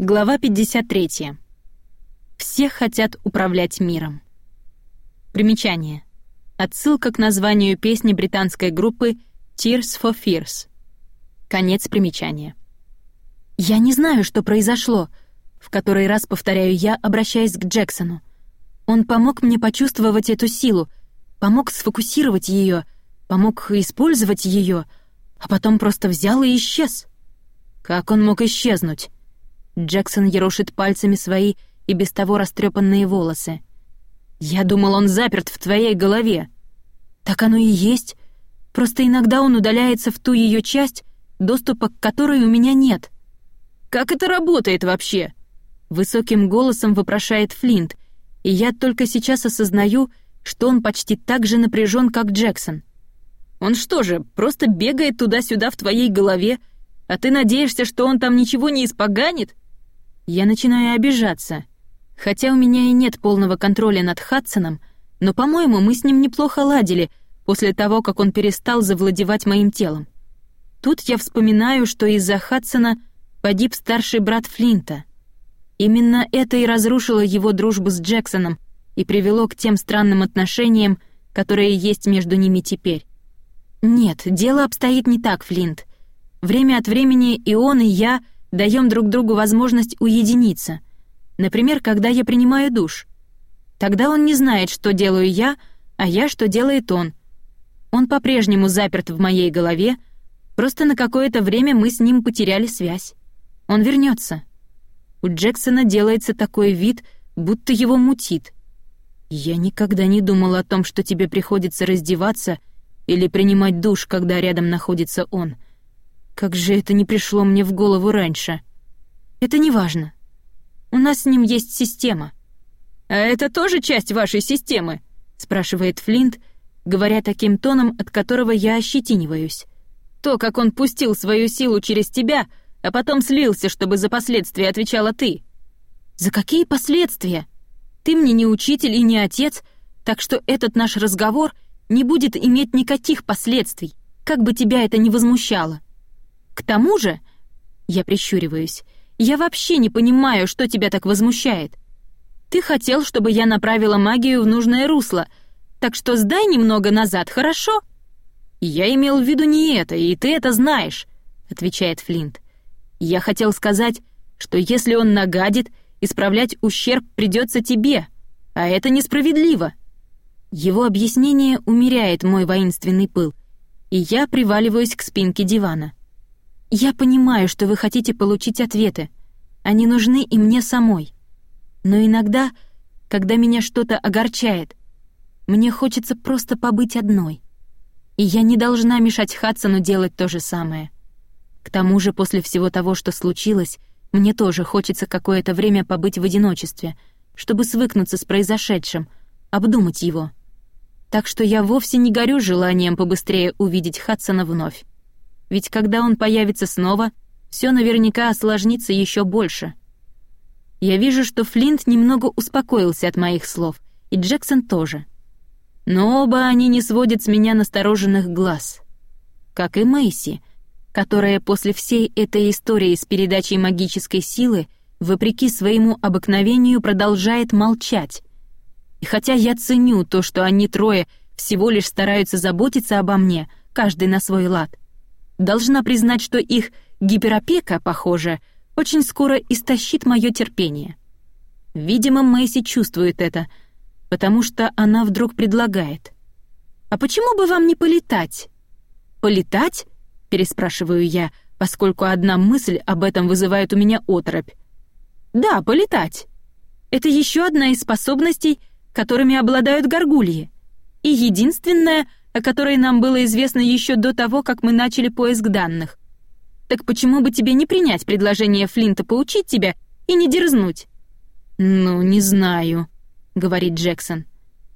Глава 53. Все хотят управлять миром. Примечание. Отсылка к названию песни британской группы Tears for Fears. Конец примечания. «Я не знаю, что произошло», — в который раз повторяю я, обращаясь к Джексону. Он помог мне почувствовать эту силу, помог сфокусировать ее, помог использовать ее, а потом просто взял и исчез. Как он мог исчезнуть? Джексон ерошит пальцами свои и без того растрепанные волосы. «Я думал, он заперт в твоей голове». «Так оно и есть. Просто иногда он удаляется в ту ее часть, доступа к которой у меня нет». «Как это работает вообще?» Высоким голосом вопрошает Флинт, и я только сейчас осознаю, что он почти так же напряжен, как Джексон. «Он что же, просто бегает туда-сюда в твоей голове, а ты надеешься, что он там ничего не испоганит?» Я начинаю обижаться. Хотя у меня и нет полного контроля над Хадсоном, но, по-моему, мы с ним неплохо ладили после того, как он перестал завладевать моим телом. Тут я вспоминаю, что из-за Хадсона погиб старший брат Флинта. Именно это и разрушило его дружбу с Джексоном и привело к тем странным отношениям, которые есть между ними теперь. Нет, дело обстоит не так, Флинт. Время от времени и он, и я — даем друг другу возможность уединиться. Например, когда я принимаю душ. Тогда он не знает, что делаю я, а я, что делает он. Он по-прежнему заперт в моей голове, просто на какое-то время мы с ним потеряли связь. Он вернется. У Джексона делается такой вид, будто его мутит. Я никогда не думал о том, что тебе приходится раздеваться или принимать душ, когда рядом находится он — как же это не пришло мне в голову раньше? Это не важно. У нас с ним есть система. А это тоже часть вашей системы? спрашивает Флинт, говоря таким тоном, от которого я ощетиниваюсь. То, как он пустил свою силу через тебя, а потом слился, чтобы за последствия отвечала ты. За какие последствия? Ты мне не учитель и не отец, так что этот наш разговор не будет иметь никаких последствий, как бы тебя это ни возмущало. К тому же, я прищуриваюсь, я вообще не понимаю, что тебя так возмущает. Ты хотел, чтобы я направила магию в нужное русло, так что сдай немного назад, хорошо? Я имел в виду не это, и ты это знаешь, отвечает Флинт. Я хотел сказать, что если он нагадит, исправлять ущерб придется тебе, а это несправедливо. Его объяснение умеряет мой воинственный пыл, и я приваливаюсь к спинке дивана. Я понимаю, что вы хотите получить ответы. Они нужны и мне самой. Но иногда, когда меня что-то огорчает, мне хочется просто побыть одной. И я не должна мешать Хадсону делать то же самое. К тому же, после всего того, что случилось, мне тоже хочется какое-то время побыть в одиночестве, чтобы свыкнуться с произошедшим, обдумать его. Так что я вовсе не горю желанием побыстрее увидеть Хадсона вновь ведь когда он появится снова, все наверняка осложнится еще больше. Я вижу, что Флинт немного успокоился от моих слов, и Джексон тоже. Но оба они не сводят с меня настороженных глаз. Как и Мэйси, которая после всей этой истории с передачей магической силы, вопреки своему обыкновению, продолжает молчать. И хотя я ценю то, что они трое всего лишь стараются заботиться обо мне, каждый на свой лад — Должна признать, что их гиперопека, похоже, очень скоро истощит мое терпение. Видимо, Мэйси чувствует это, потому что она вдруг предлагает. «А почему бы вам не полетать?» «Полетать?» — переспрашиваю я, поскольку одна мысль об этом вызывает у меня оторопь. «Да, полетать. Это еще одна из способностей, которыми обладают горгульи. И единственная, о которой нам было известно еще до того, как мы начали поиск данных. Так почему бы тебе не принять предложение Флинта поучить тебя и не дерзнуть? Ну, не знаю, говорит Джексон.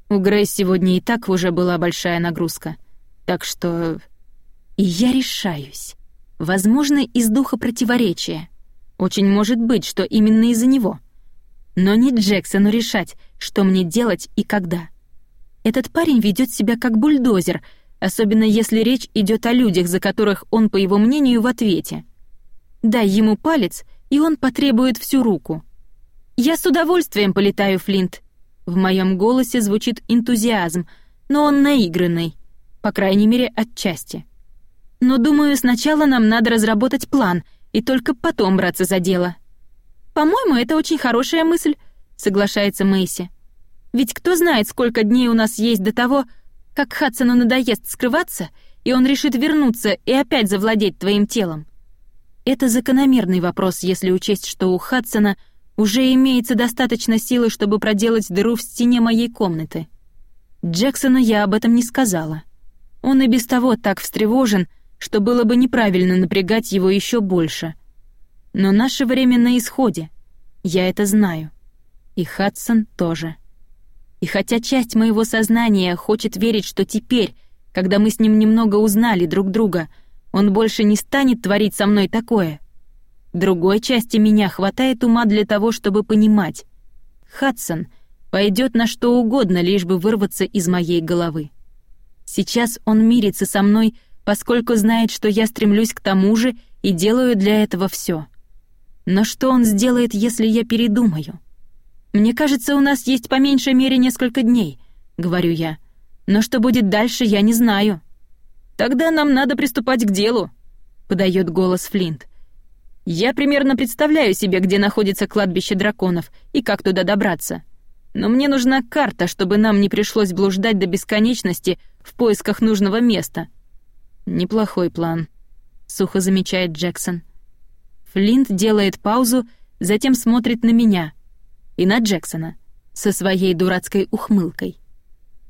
У Грейс сегодня и так уже была большая нагрузка. Так что и я решаюсь. Возможно, из духа противоречия. Очень может быть, что именно из-за него. Но не Джексону решать, что мне делать и когда. Этот парень ведет себя как бульдозер, особенно если речь идет о людях, за которых он, по его мнению, в ответе. Дай ему палец, и он потребует всю руку. «Я с удовольствием полетаю, Флинт». В моем голосе звучит энтузиазм, но он наигранный, по крайней мере, отчасти. Но думаю, сначала нам надо разработать план и только потом браться за дело. По-моему, это очень хорошая мысль, соглашается Мэйси. Ведь кто знает, сколько дней у нас есть до того, как Хадсону надоест скрываться, и он решит вернуться и опять завладеть твоим телом. Это закономерный вопрос, если учесть, что у Хадсона уже имеется достаточно силы, чтобы проделать дыру в стене моей комнаты. Джексону я об этом не сказала. Он и без того так встревожен, что было бы неправильно напрягать его еще больше. Но наше время на исходе. Я это знаю. И Хадсон тоже. И хотя часть моего сознания хочет верить, что теперь, когда мы с ним немного узнали друг друга, он больше не станет творить со мной такое, другой части меня хватает ума для того, чтобы понимать. Хадсон пойдет на что угодно, лишь бы вырваться из моей головы. Сейчас он мирится со мной, поскольку знает, что я стремлюсь к тому же и делаю для этого все. Но что он сделает, если я передумаю? Мне кажется, у нас есть по меньшей мере несколько дней, говорю я. Но что будет дальше, я не знаю. Тогда нам надо приступать к делу, подает голос Флинт. Я примерно представляю себе, где находится кладбище драконов и как туда добраться. Но мне нужна карта, чтобы нам не пришлось блуждать до бесконечности в поисках нужного места. Неплохой план, сухо замечает Джексон. Флинт делает паузу, затем смотрит на меня и на Джексона со своей дурацкой ухмылкой.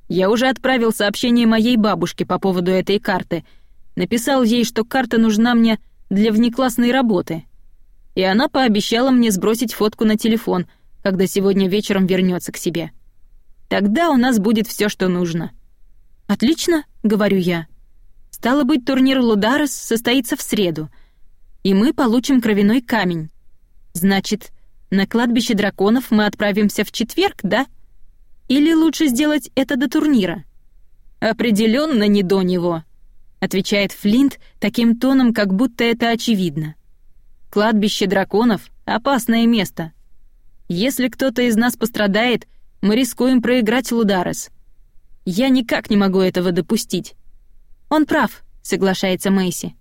Я уже отправил сообщение моей бабушке по поводу этой карты. Написал ей, что карта нужна мне для внеклассной работы. И она пообещала мне сбросить фотку на телефон, когда сегодня вечером вернется к себе. Тогда у нас будет все, что нужно. Отлично, говорю я. Стало быть, турнир Лударес состоится в среду, и мы получим кровяной камень. Значит, на кладбище драконов мы отправимся в четверг, да? Или лучше сделать это до турнира? Определенно не до него, отвечает Флинт таким тоном, как будто это очевидно. Кладбище драконов — опасное место. Если кто-то из нас пострадает, мы рискуем проиграть Лударес. Я никак не могу этого допустить. Он прав, соглашается Мэйси.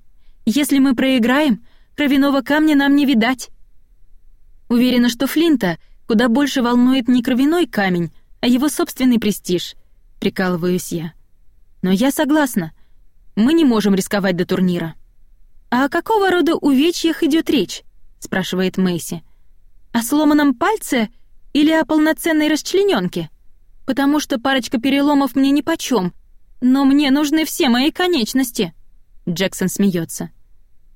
Если мы проиграем, кровяного камня нам не видать. Уверена, что Флинта куда больше волнует не кровяной камень, а его собственный престиж, прикалываюсь я. Но я согласна. Мы не можем рисковать до турнира. А о какого рода увечьях идет речь? спрашивает Мэйси. О сломанном пальце или о полноценной расчлененке? Потому что парочка переломов мне нипочём, но мне нужны все мои конечности. Джексон смеется.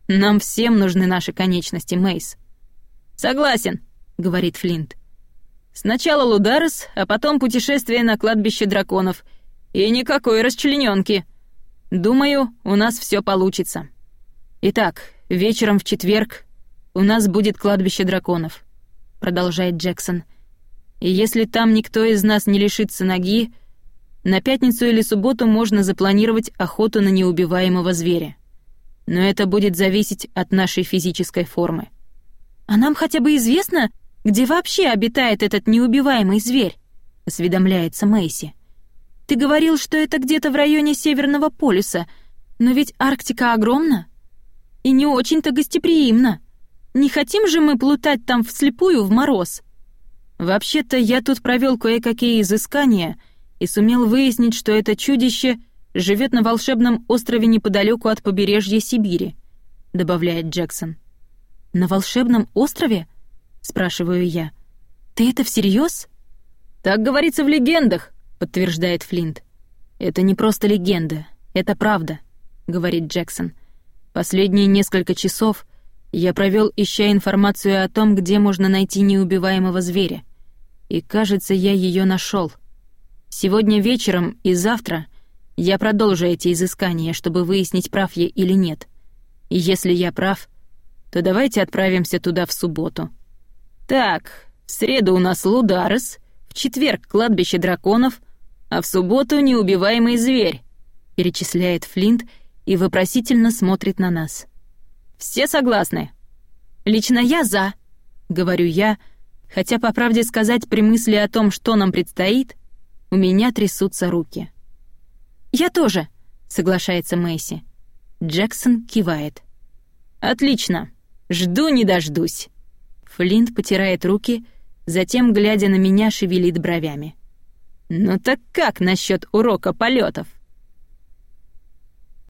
Нам всем нужны наши конечности, Мэйс. Согласен, говорит Флинт. Сначала Лударес, а потом путешествие на кладбище драконов. И никакой расчлененки. Думаю, у нас все получится. Итак, вечером в четверг у нас будет кладбище драконов, продолжает Джексон. И если там никто из нас не лишится ноги, на пятницу или субботу можно запланировать охоту на неубиваемого зверя. Но это будет зависеть от нашей физической формы. А нам хотя бы известно, где вообще обитает этот неубиваемый зверь? осведомляется Мэйси. Ты говорил, что это где-то в районе Северного полюса, но ведь Арктика огромна и не очень-то гостеприимна. Не хотим же мы плутать там вслепую в мороз. Вообще-то я тут провел кое-какие изыскания и сумел выяснить, что это чудище живет на волшебном острове неподалеку от побережья Сибири, добавляет Джексон. На волшебном острове? спрашиваю я. Ты это всерьез? Так говорится в легендах, подтверждает Флинт. Это не просто легенда, это правда, говорит Джексон. Последние несколько часов я провел ища информацию о том, где можно найти неубиваемого зверя. И, кажется, я ее нашел. Сегодня вечером и завтра я продолжу эти изыскания, чтобы выяснить, прав я или нет. И если я прав, то давайте отправимся туда в субботу. Так, в среду у нас Лударес, в четверг кладбище драконов, а в субботу неубиваемый зверь, перечисляет Флинт и вопросительно смотрит на нас. Все согласны? «Лично я за», — говорю я, хотя, по правде сказать, при мысли о том, что нам предстоит, у меня трясутся руки. «Я тоже», — соглашается Мэйси. Джексон кивает. «Отлично. Жду не дождусь». Флинт потирает руки, затем, глядя на меня, шевелит бровями. «Ну так как насчет урока полетов?